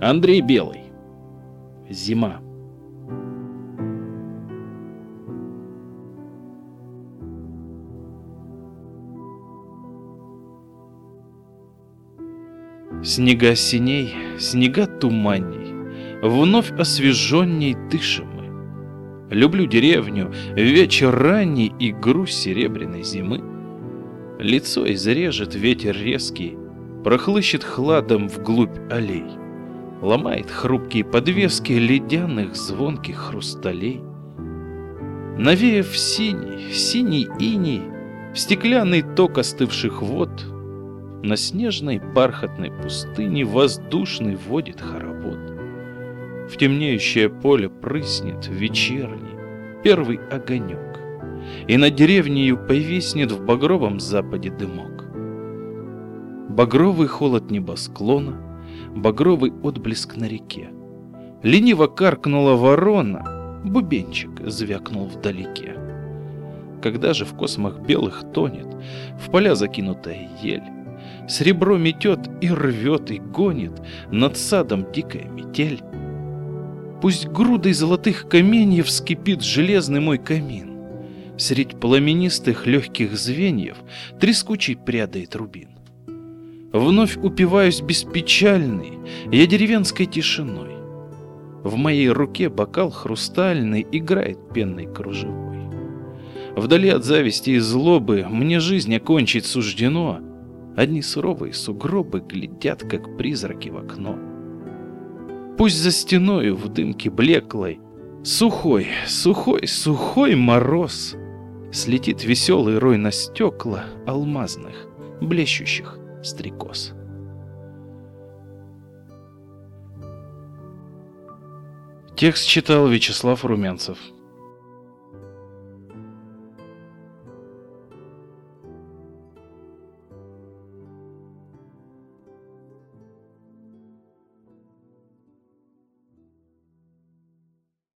Андрей Белый. Зима. Снега синей, снега туманней, Вновь освеженней дышим мы. Люблю деревню, вечер ранний И грусть серебряной зимы. Лицо изрежет ветер резкий, Прохлыщет хладом вглубь аллей, Ломает хрупкие подвески Ледяных звонких хрусталей. Навеяв синий, синий иней, В стеклянный ток остывших вод — на снежной бархатной пустыне воздушный водит хоровод. В темнеющее поле прыснет вечерний первый огонек, И над деревнею повиснет в багровом западе дымок. Багровый холод небосклона, багровый отблеск на реке. Лениво каркнула ворона, бубенчик звякнул вдалеке. Когда же в космах белых тонет, в поля закинутая ель, Серебро метет и рвет и гонит Над садом дикая метель. Пусть грудой золотых каменьев Скипит железный мой камин. Средь пламенистых легких звеньев Трескучий прядает рубин. Вновь упиваюсь беспечальной Я деревенской тишиной. В моей руке бокал хрустальный Играет пенной кружевой. Вдали от зависти и злобы Мне жизнь окончить суждено — Одни суровые сугробы глядят, как призраки в окно. Пусть за стеною в дымке блеклой Сухой, сухой, сухой мороз Слетит веселый рой на стекла Алмазных, блещущих стрекоз. Текст читал Вячеслав Румянцев.